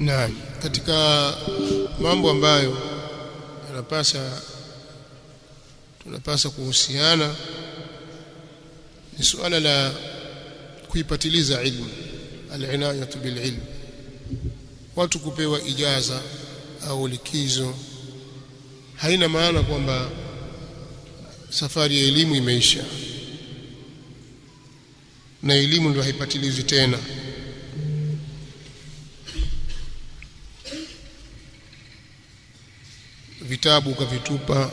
Naam, katika mambo ambayo yanapasa tunapasa kuhusiana ni suala la kuipatiliza ilmu al-inayatu bil ilm watu kupewa ijaza au likizo haina maana kwamba safari ya elimu imeisha. Na elimu ndio haipatilizi tena vitabu ukavitupa.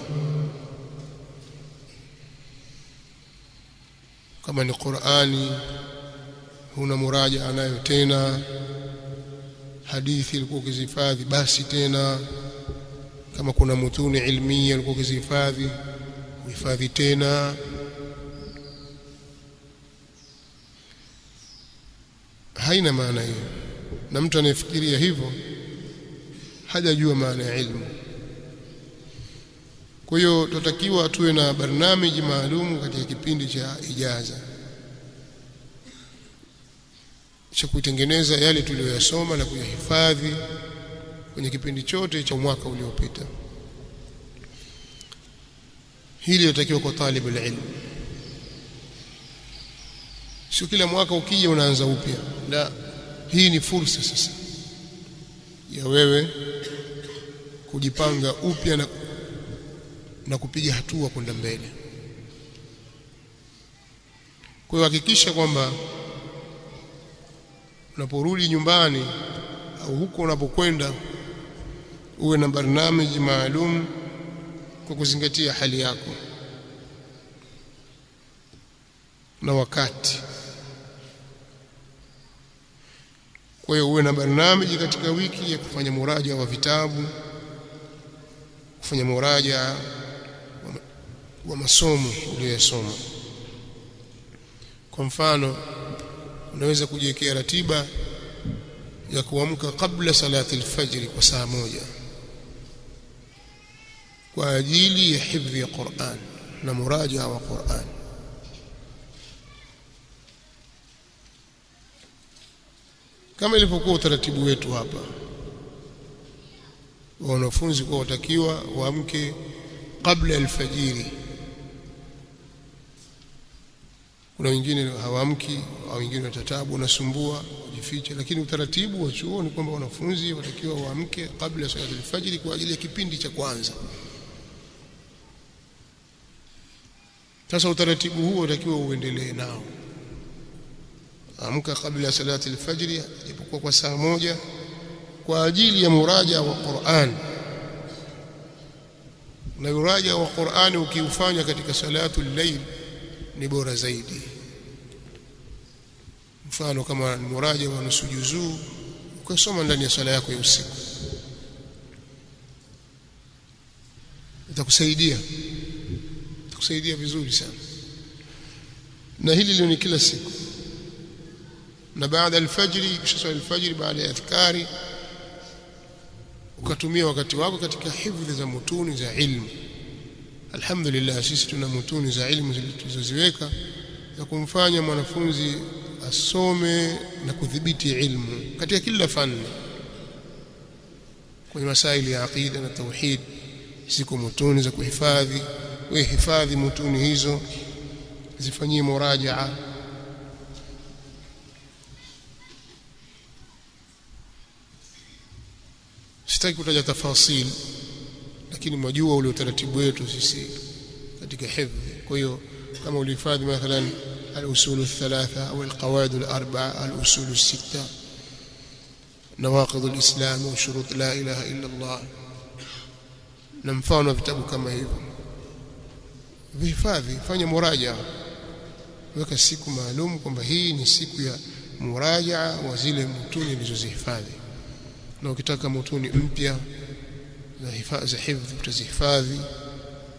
Kama ni Qur'ani huna muraja anayo tena. Hadithi ilikuwa ukizihifadhi basi tena. Kama kuna mutuni ilmia ilikuwa ukizihifadhi uhifadhi tena. Haina maana hiyo. Na mtu anayefikiria hivyo hajajua maana ya ilmu kwa hiyo tutatakiwa tuwe na barnamiji maalum katika kipindi cha ijaza cha kutengeneza yale tuliyoyasoma na kuyahifadhi kwenye kipindi chote cha mwaka uliopita. Hili linatakiwa kwa talibu ilmu sio kila mwaka ukija unaanza upya. La hii ni fursa sasa ya wewe kujipanga upya na na kupiga hatua kwenda mbele. Kwa hiyo hakikisha kwamba unaporudi nyumbani au huko unapokwenda uwe na barnamiji maalum kwa kuzingatia hali yako na wakati. Kwa hiyo uwe na barnamiji katika wiki ya kufanya muraja wa vitabu kufanya muraja wa, masomo uliyosoma kwa mfano unaweza kujiwekea ratiba ya kuamka kabla salati alfajr kwa saa moja kwa ajili ya hifdhi ya Qur'an na muraja wa Qur'an. Kama ilivyokuwa utaratibu wetu hapa wanafunzi kwa watakiwa waamke kabla alfajiri kuna wengine hawamki wengine watatabu wanasumbua wajificha lakini utaratibu wa chuo ni kwamba wanafunzi watakiwa waamke kabla ya salati alfajiri kwa ajili ya kipindi cha kwanza. Sasa utaratibu huo utakiwa uendelee nao. Amka kabla ya salati alfajiri ipokuwa kwa saa moja kwa ajili ya muraja wa Qur'an. Na muraja wa Qur'an ukiufanya katika salatu al-layl ni bora zaidi. Mfano kama muraja wa nusu juzuu ukasoma ndani ya sala yako ya usiku. Itakusaidia. Itakusaidia vizuri sana. Na hili leo ni kila siku. Na baada alfajiri kisha swali alfajiri baada ya adhkari ukatumia wakati wako katika hifdhi za mutuni za ilmu alhamdulillah sisi tuna mutuni za ilmu zilizoziweka za kumfanya mwanafunzi asome na kudhibiti ilmu katika kila fani kwenye masaili ya aqida na tauhid ziko mutuni za kuhifadhi we hifadhi mutuni hizo zifanyie murajaa. Sitaki kutaja tafasil lakini mwajua ule utaratibu wetu sisi katika hifdhi. Kwa hiyo kama ulihifadhi mathalan al-usul al-thalatha au al-qawaid al-arba'a al-usul al-sitta nawaqid al-islam wa shurut la ilaha illa Allah na mfano vitabu kama hivyo vihifadhi fanya muraja. Weka siku maalum kwamba hii ni siku ya muraja wa zile mutuni nilizozihifadhi. Na ukitaka mutuni mpya za hifadhi za hifadhi utazihifadhi.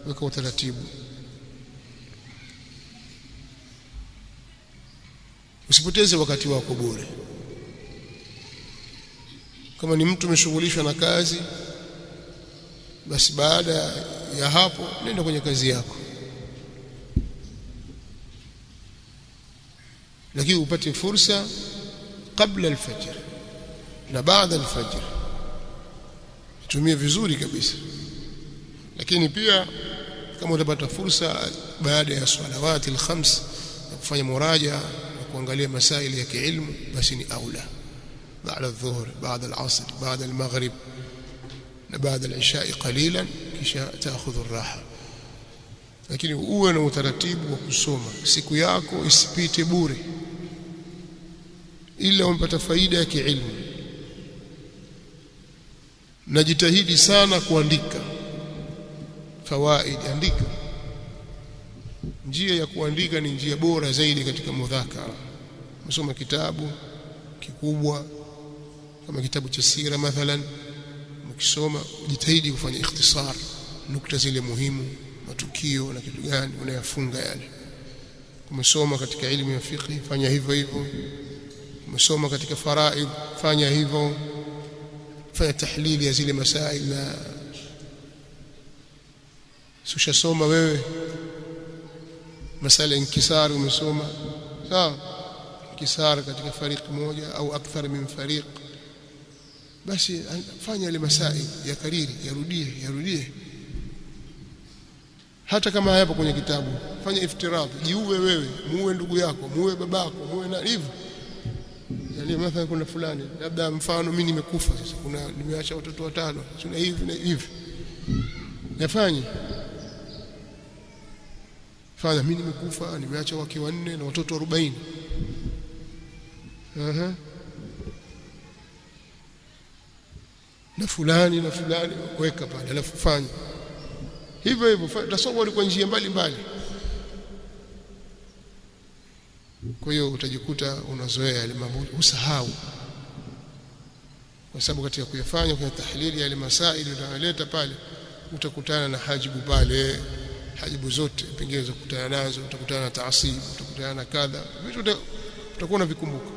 Weka utaratibu. Usipoteze wakati wako bure. Kama ni mtu umeshughulishwa na kazi basi baada ya hapo nenda kwenye kazi yako. Lakini upate fursa kabla alfajr na baada alfajr tumie vizuri kabisa lakini pia kama utapata fursa baada ya salawati alkhams na kufanya muraja na kuangalia masaili ya kiilmu basi ni aula baada adh-dhuhr baada al-asr baada al-maghrib na baada al-isha qalilan kisha taakhudhu ar-raha lakini uwe na utaratibu wa kusoma siku yako isipite bure ila umpata faida ya kiilmu najitahidi sana kuandika. Fawaid andika. Njia ya kuandika ni njia bora zaidi katika mudhakara. Msoma kitabu kikubwa kama kitabu cha sira mathalan ukisoma jitahidi kufanya ikhtisar nukta zile muhimu matukio na kitu gani unayafunga yale. Umesoma katika ilmu ya fiqh fanya hivyo hivyo. Umesoma katika faraid fanya hivyo fanya tahlili ya zile masail na sushasoma wewe? Masala inkisar umesoma? Sawa. Inkisar katika fariq moja au akthar min fariq. Basi fanya ile masail ya kariri yarudie yarudie. Hata kama hayapo kwenye kitabu fanya iftirad jiuwe wewe muue ndugu yako muue babako muue na hivyo yani mathalan kuna fulani labda mfano mimi nimekufa sasa kuna nimeacha watoto watano sina hivi na hivi. Nafanye fanya mimi nimekufa nimeacha wake wanne na watoto 40 aha. Na fulani na fulani weka pale alafu fanya. Hivyo hivyo tasawwur kwa njia mbalimbali kwa hiyo utajikuta unazoea yale mambo usahau. Kwa sababu katika kuyafanya kwa tahlili yale masaili unayoleta pale utakutana na hajibu pale hajibu zote. Pengine utakutana nazo utakutana na taasibu utakutana na kadha. Vitu utakuwa unavikumbuka.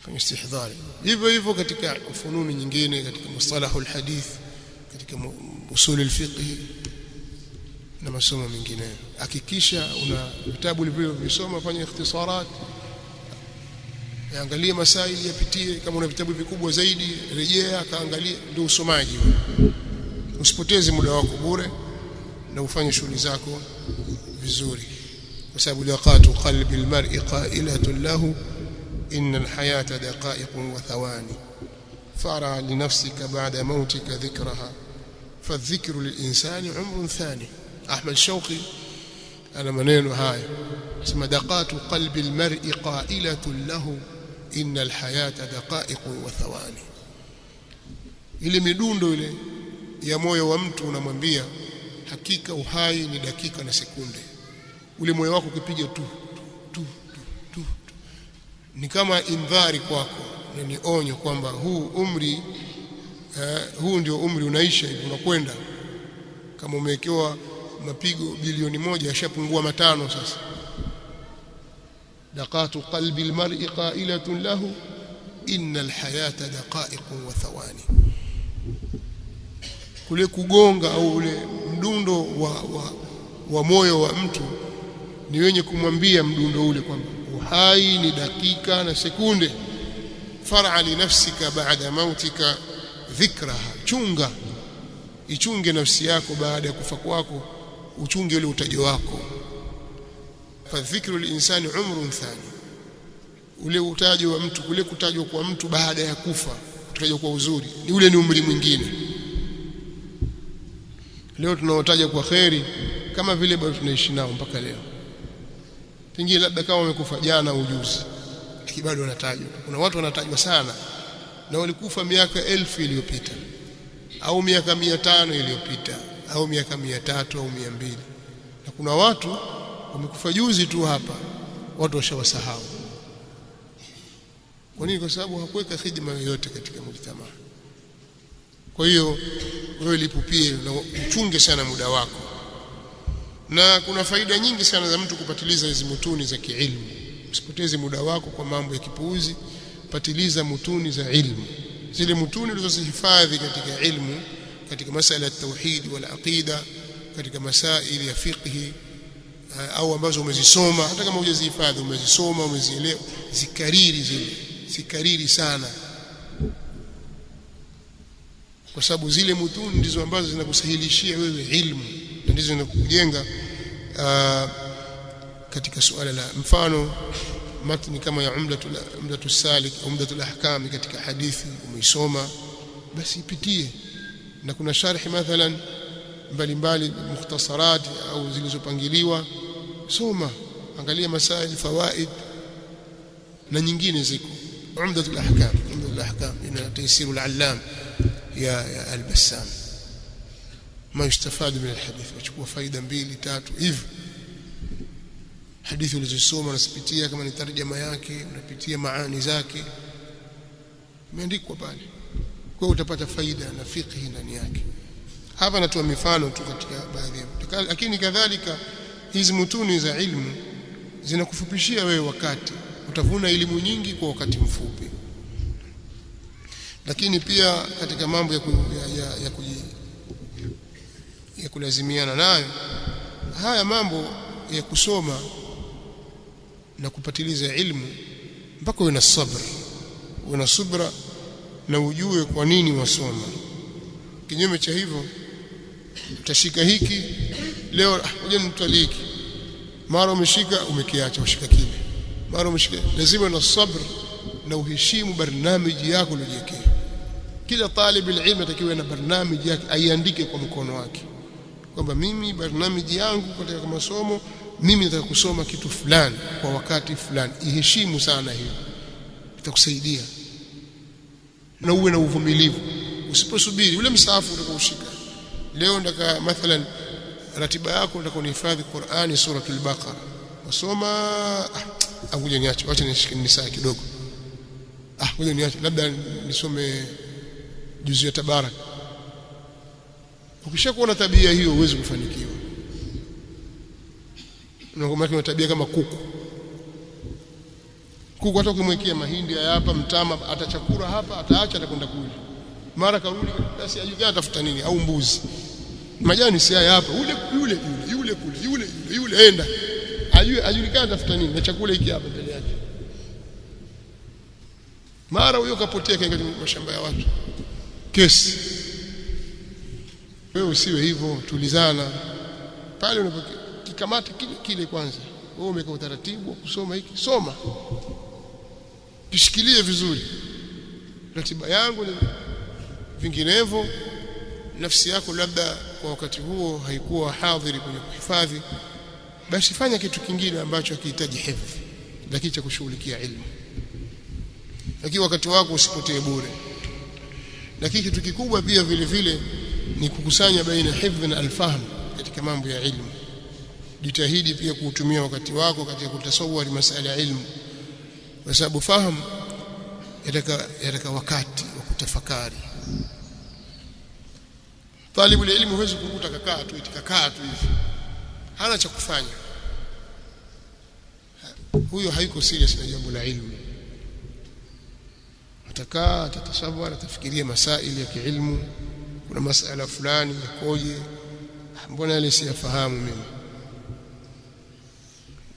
Fanya istihdhari. Hivyo hivyo katika ufununi nyingine katika mustalahu alhadith katika usuli alfiqh na masomo mengine hakikisha una vitabu ulivyovisoma fanya ikhtisarat yaangalie masaili yapitie kama una vitabu vikubwa zaidi rejea kaangalia ndio usomaji usipoteze muda wako bure na ufanye shughuli zako vizuri kwa sababu laqatu qalbi almar'i qa'ilatun lahu inna alhayata daqa'iqun wa thawani fara li nafsika ba'da mautika dhikraha فالذكر للإنسان عمر ثاني Ahmad Shauqi ana maneno haya. Sema daqatu qalbi almar'i qailatu lahu inna alhayata daqa'iqun wa thawani. Ile midundo ile ya moyo wa mtu unamwambia hakika uhai ni dakika na sekunde. Ule moyo wako ukipiga tu tu tu, tu, tu. ni kama indhari kwako na ni onyo kwamba huu umri uh, huu ndio umri unaisha hivi unakwenda. Kama umewekewa mapigo bilioni moja yashapungua matano sasa. Daqatu qalbi almar'i qa'ilatun lahu inna alhayata daqa'iqun wa thawani. Kule kugonga au ule mdundo wa, wa, wa moyo wa mtu ni wenye kumwambia mdundo ule kwamba uhai ni dakika na sekunde. Far'a li nafsika ba'da mautika dhikraha. Chunga ichunge nafsi yako baada ya kufa kwako uchunge ule utajo wako. Fadhikru linsani umrun thani. Ule utajo wa mtu ule kutajwa kwa mtu baada ya kufa kutajwa kwa uzuri ni ule ni umri mwingine. Leo tunaotaja kwa kheri kama vile bado tunaishi nao mpaka leo. Pengine labda kama wamekufa jana ujuzi lakini bado wanatajwa. Kuna watu wanatajwa sana. Na walikufa miaka elfu iliyopita au miaka mia tano iliyopita au miaka mia tatu au mia mbili. Na kuna watu wamekufa juzi tu hapa watu washawasahau. Kwa nini? Kwa sababu hakuweka hidima yoyote katika mujtamaa kwa hiyo wewe lipupie na uchunge sana muda wako. Na kuna faida nyingi sana za mtu kupatiliza hizi mutuni za kiilmu. Usipoteze muda wako kwa mambo ya kipuuzi patiliza mutuni za ilmu. Zile mutuni ulizozihifadhi katika ilmu katika masala ya tauhid wal aqida katika masaili ya fiqhi au ambazo umezisoma hata kama hujazihifadhi umezisoma umezielewa zikariri zile zikariri sana. Kwa sababu zile mutuni ndizo ambazo zinakusahilishia wewe ilmu ndizo zinakujenga uh, katika suala la mfano matni kama ya umdatul umdatul salik umdatul ahkam katika hadithi umeisoma basi ipitie na kuna sharhi mathalan mbalimbali mukhtasarat au zilizopangiliwa. Soma angalia masail fawaid na nyingine ziko. Umdatul ahkam umdatul ahkam ina taysiru allam ya, ya al-bassam. Ma yustafadu min alhadith wachukua faida mbili tatu hivi. Hadithi ulizosoma unasipitia kama ni tarjama yake unapitia maani zake. Imeandikwa pale kwa utapata faida na fiqh ndani yake. Hapa natoa mifano tu katika baadhi lakini kadhalika hizi mutuni za ilmu zinakufupishia wewe wakati. Utavuna elimu nyingi kwa wakati mfupi. Lakini pia katika mambo ya, ya, ya, ya, kuji, ya kulazimiana nayo haya mambo ya kusoma na kupatiliza ilmu mpaka uwe na sabr. Uwe na subra na ujue kwa nini wasoma. Kinyume cha hivyo utashika hiki leo ngoja nitwaliki mara umeshika umekiacha ushika kile. Mara umeshika lazima na sabr na uheshimu barnamiji yako uliyojiwekea. Kila talib ilmu atakiwa na barnamiji yake aiandike kwa mkono wake. Kwamba mimi barnamiji yangu katika masomo mimi nataka kusoma kitu fulani kwa wakati fulani. Iheshimu sana hiyo. Itakusaidia na uwe na uvumilivu. Usiposubiri ule msaafu utakaoshika leo ndaka mathalan ratiba yako ndaka unihifadhi Qur'ani suratul Baqara. Wasoma ah ngoja niache acha nishike nisaa kidogo. Ah ngoja niache labda nisome juzu ya tabarak. Ukishakuwa na tabia hiyo huwezi kufanikiwa. Na tabia kama kuku kuku hata ukimwekea mahindi haya hapa mtama atachakura hapa ataacha atakwenda kule. Mara karudi basi ajuga atafuta nini au mbuzi. Majani si haya hapa ule yule yule yule kule yule yule yule enda. Ajue ajulikana atafuta nini na chakula hiki hapa mbele yake. Mara huyo kapotea kaingia mashamba ya watu. Kesi. Wewe usiwe hivyo tulizana. Pale unapokikamata kile kile kwanza. Wewe umeka utaratibu wa kusoma hiki. Soma kishikilie vizuri. Ratiba yangu ni vinginevyo. Nafsi yako labda kwa wakati huo haikuwa hadhiri kwenye kuhifadhi basi fanya kitu kingine ambacho hakihitaji hifadhi lakini cha kushughulikia ilmu. Lakini wakati wako usipotee bure. Lakini kitu kikubwa pia vile vile ni kukusanya baina hifdhi na alfahamu katika mambo ya ilmu. Jitahidi pia kuutumia wakati wako katika kutasawari masala ya ilmu kwa sababu fahamu yataka yataka wakati wa kutafakari. Talibu ilmu huwezi kukuta kakaa tu itikakaa tu hivi. Hana cha kufanya. Huyo haiko serious na jambo la ilmu. Atakaa atatasawara atafikiria masaili ya kiilmu. Kuna masala fulani yakoje? Mbona yale siyafahamu mimi?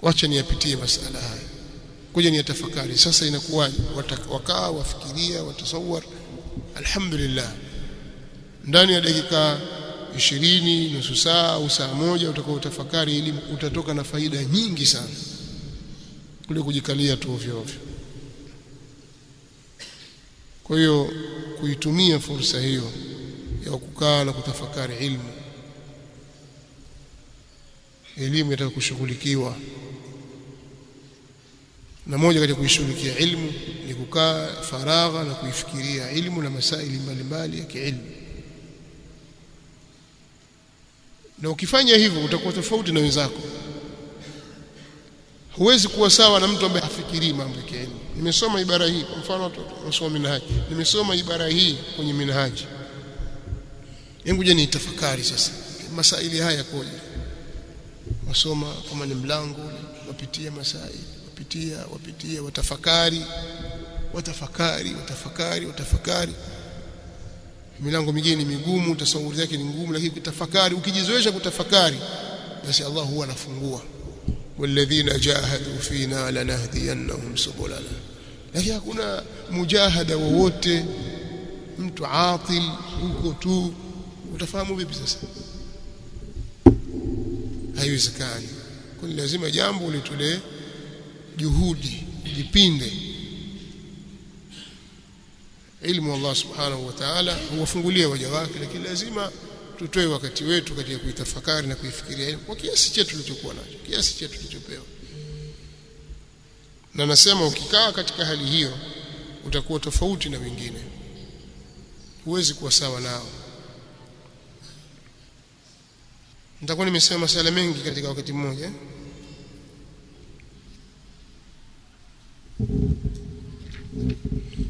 Wacha niyapitie masala haya kuja ni tafakari sasa inakuwaje? Wakaa wafikiria watasawar alhamdulillah. Ndani ya dakika ishirini nusu saa au saa moja utakao tafakari elimu utatoka na faida nyingi sana kule kujikalia tu ovyo ovyo. Kwa hiyo kuitumia fursa hiyo ya kukaa na kutafakari ilmu. Elimu itaka kushughulikiwa na moja katika kuishughulikia ilmu ni kukaa faragha na kuifikiria ilmu na masaili mbalimbali ya kiilmu. Na ukifanya hivyo utakuwa tofauti na wenzako. Huwezi kuwa sawa na mtu ambaye hafikirii mambo ya nimesoma ibara hii kwa mfano watoto wasoma minhaji. Nimesoma ibara hii kwenye minhaji. Hebu je nitafakari sasa masaili haya yakoje? Wasoma kama ni mlango wapitia masaili wapitia watafakari watafakari watafakari watafakari. Milango mingine ni migumu tasawuri yake ni ngumu lakini kutafakari ukijizoesha kutafakari basi Allah huwa anafungua. Walladhina jahadu fina lanahdiyannahum subulana. Lakini hakuna mujahada wowote mtu atil huko tu. Utafahamu vipi sasa? Haiwezekani. Kwa lazima jambo litolee juhudi jipinde. Ilmu Allah subhanahu wa ta'ala huwafungulia waja wake lakini lazima tutoe wakati wetu katika kuitafakari na kuifikiria kwa kiasi chetu tulichokuwa nacho kiasi chetu tulichopewa. Na nasema ukikaa katika hali hiyo utakuwa tofauti na wengine. Huwezi kuwa sawa nao. Nitakuwa nimesema masala mengi katika wakati mmoja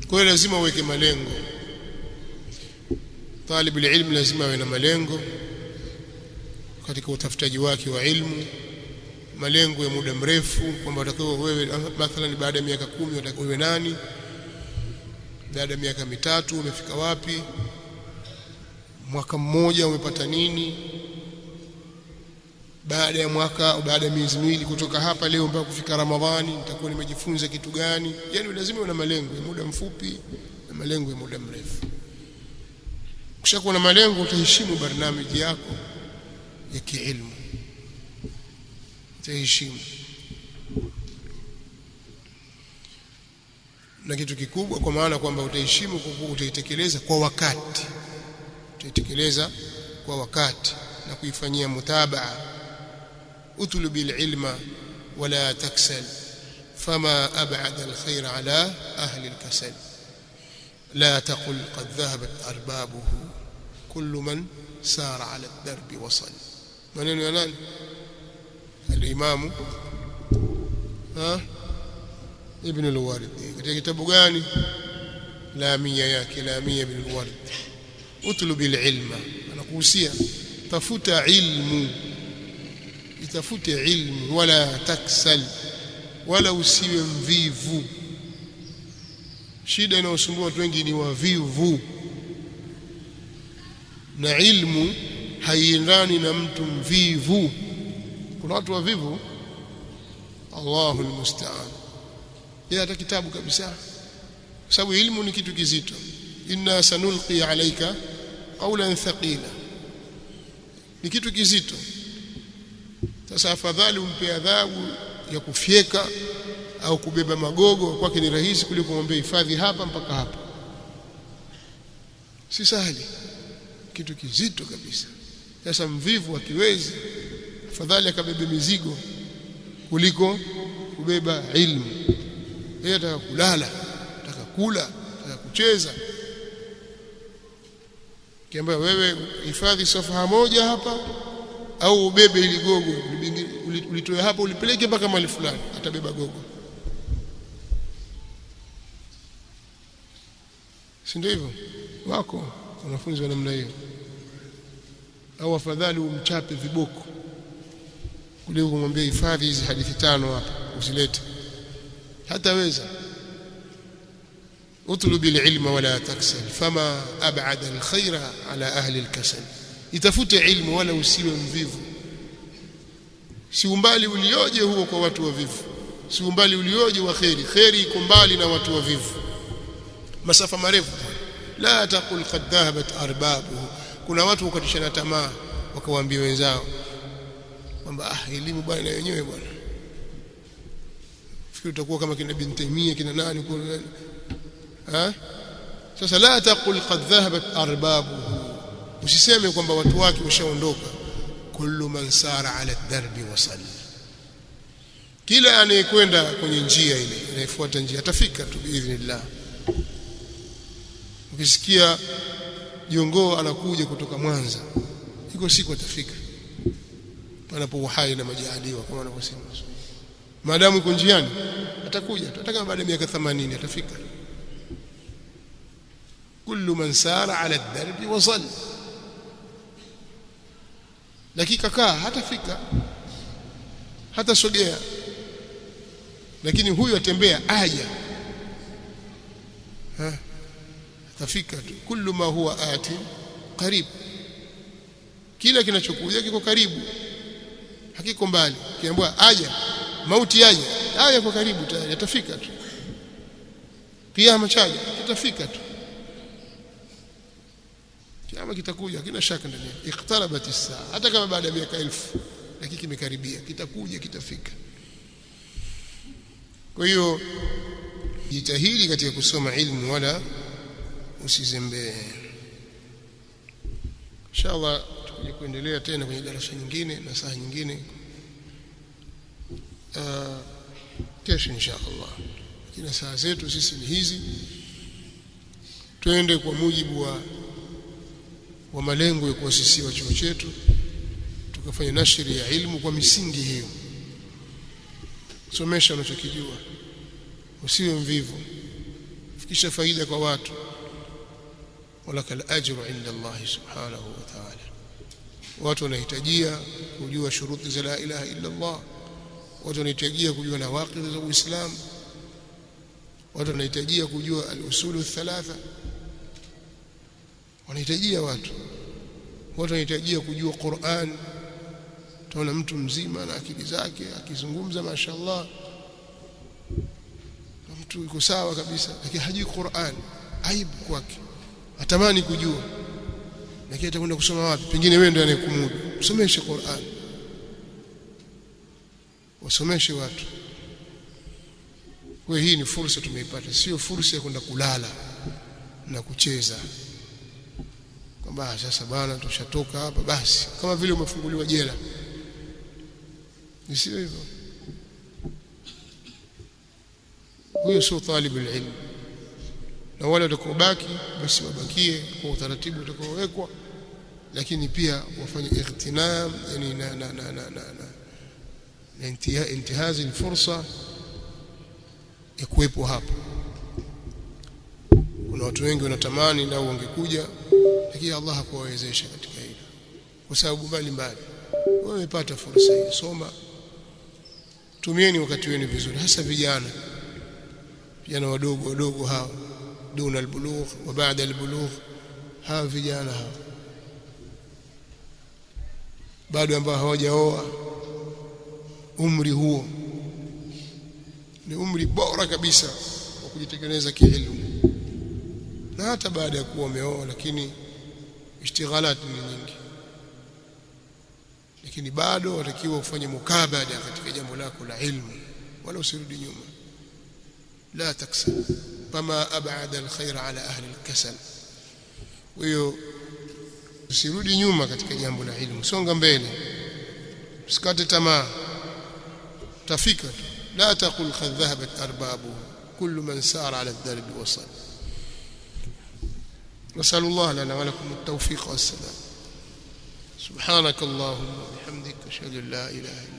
kwa hiyo lazima uweke malengo. Talib ilmu lazima awe na malengo katika utafutaji wake wa ilmu malengo ya muda mrefu kwamba utakiwa wewe mathalan baada ya miaka kumi utakiwa uwe nani baada ya miaka mitatu umefika wapi mwaka mmoja umepata nini baada ya mwaka au baada ya miezi miwili kutoka hapa leo mpaka kufika Ramadhani nitakuwa nimejifunza kitu gani? Yani lazima una malengo ya muda mfupi na malengo ya muda mrefu. Ukishakuwa na malengo utaheshimu barnamiji yako ya kiilmu. Utaheshimu. Na kitu kikubwa kwa maana kwamba utaheshimu utaitekeleza kwa wakati. Utaitekeleza kwa wakati na kuifanyia mutabaa اطلب العلم ولا تكسل فما أبعد الخير على أهل الكسل. لا تقل قد ذهبت أربابه كل من سار على الدرب وصل. من ينال الإمام. ها؟ ابن الوارد. katika kitabu gani lamia yake lamia ibn al-Ward utlub al-ilma anakuhusia tafuta ilmu itafute ilmu wala taksal wala usiwe mvivu. Shida inayosumbua watu wengi ni wavivu. Na ilmu haiendani na mtu mvivu. Kuna watu wavivu? Allahu almusta'an. Yeye hata kitabu kabisa. Kwa sababu ilmu ni kitu kizito. Inna sanulqi alayka qawlan thaqila. Ni kitu kizito sasa afadhali umpe adhabu ya kufyeka au kubeba magogo kwake ni rahisi kuliko kumwambia hifadhi hapa mpaka hapa. Si sahali kitu kizito kabisa. Sasa mvivu akiwezi afadhali akabebe mizigo kuliko kubeba ilmu. Yeye ataka kulala ataka kula ataka kucheza. Kiambia wewe hifadhi safaha moja hapa au ubebe ili gogo ulitoe hapa ulipeleke mpaka mali fulani atabeba gogo. Si ndio hivyo? Wako wanafunzi wa namna hiyo. Au afadhali umchape viboko. Kuliko kumwambia hifadhi hizi hadithi tano hapa usilete hataweza. Utlubi lilma wala taksal. Fama ab'ada alkhaira ala ahli alkasal itafute ilmu wala usiwe mvivu. Si umbali ulioje huo kwa watu wavivu. Si umbali ulioje wa kheri. Kheri iko mbali na watu wavivu. Masafa marefu. La taqul qad dhahabat arbabuhu. Kuna watu wakatishana tamaa wakawaambia wenzao kwamba ah elimu bwana na wenyewe bwana. Fikiri utakuwa kama kina bin kina nani kwa ha? Sasa la taqul qad dhahabat arbabuhu usiseme kwamba watu wake washaondoka. Kullu man sara ala darbi wasalla kila anayekwenda kwenye njia ile anayefuata njia atafika tu biidhnillah. Ukisikia jongoo anakuja kutoka Mwanza iko siku atafika. Panapo uhai na majaliwa kama wanavyosema maadamu iko njiani atakuja atataka baada ya miaka 80 atafika. Kullu man sara ala darbi wasalla dakika kaa hatafika. Hata sogea lakini huyu atembea aja. Ha atafika tu. Kullu ma huwa ati karibu kila kinachokuja kiko karibu. Hakiko mbali. Kiambiwa aja. Mauti aja aja kwa karibu tayari atafika tu. Kiama chaja kitafika tu kiama kitakuja kina shaka ndani iqtarabat as-saa. Hata kama baada ya miaka elfu lakini kimekaribia. Kitakuja kitafika. Kwa hiyo jitahidi katika kusoma ilmu wala usizembee. Inshallah tukuje kuendelea tena kwenye darasa nyingine na saa nyingine. Uh, kesho inshallah. Kina saa zetu sisi ni hizi. Twende kwa mujibu wa wa malengo ya kuasisiwa chuo chetu tukafanya nashiri ya ilmu kwa misingi hiyo. Somesha unachokijua usiwe mvivu fikisha faida kwa watu. Walakal ajru inda Allah subhanahu wa ta'ala. Watu wanahitajia kujua shuruti za la ilaha illa Allah. Watu wanahitajia kujua na waqi za Uislamu. Watu wanahitajia kujua al-usulu thalatha wanahitajia watu. Watu wanahitajia kujua Qur'an. Tunaona mtu mzima na akili zake akizungumza mashallah. Mtu yuko sawa kabisa lakini hajui Qur'an. Aibu kwake. Atamani kujua. Lakini atakwenda kusoma wapi? Pengine wewe ndiye anayekumudu. Usomeshe Qur'an. Wasomeshe watu. Kwa hii ni fursa tumeipata. Sio fursa ya kwenda kulala na kucheza kwamba sasa bwana tushatoka hapa basi. Kama vile umefunguliwa jela. Nisio hivyo? Huyo sio talibu ilmu na wale watakaobaki basi wabakie kwa utaratibu utakaowekwa lakini pia wafanye ightinam yani na na na na, na, na, na intiha, intihazi fursa ya kuwepo hapa kuna watu wengi wanatamani nao wangekuja lakini Allah hakuwawezesha katika hilo. Kwa sababu mbalimbali. Wewe umepata fursa hii soma. Tumieni wakati wenu vizuri. Hasa vijana. Vijana wadogo wadogo hawa. Duna albulugh wa baada albulugh. Hawa vijana hawa. Bado ambao hawajaoa. Umri huo. Ni umri bora kabisa wa kujitengeneza kielimu na hata baada ya kuwa umeoa lakini ishtighalat ni nyingi. Lakini bado watakiwa ufanye mukabada katika jambo lako la ilmu wala usirudi nyuma. La taksal fama ab'ada alkhair ala ahli alkasal. Hiyo usirudi nyuma katika jambo la ilmu songa mbele. Usikate tamaa. Tafika la taqul qad dhahabat arbabu kullu man sara ala ad-darb wasal نسأل الله لنا ولكم التوفيق والسلام سبحانك اللهم وبحمدك أشهد أن لا إله إلا